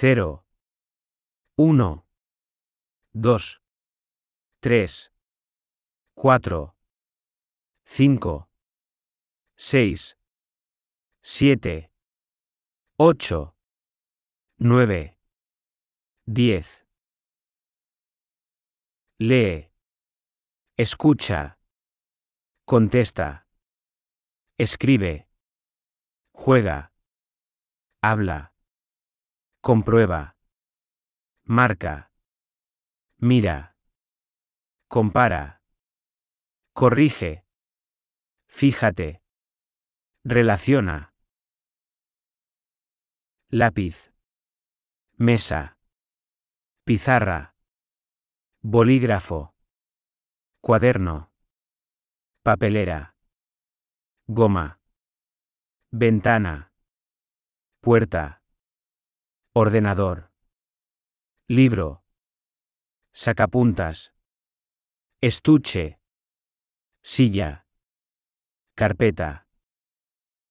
0, 1, 2, 3, 4, 5, 6, 7, 8, 9, 10. Lee. Escucha. Contesta. Escribe. Juega. Habla. Comprueba. Marca. Mira. Compara. Corrige. Fíjate. Relaciona. Lápiz. Mesa. Pizarra. Bolígrafo. Cuaderno. Papelera. Goma. Ventana. Puerta. Ordenador. Libro. Sacapuntas. Estuche. Silla. Carpeta.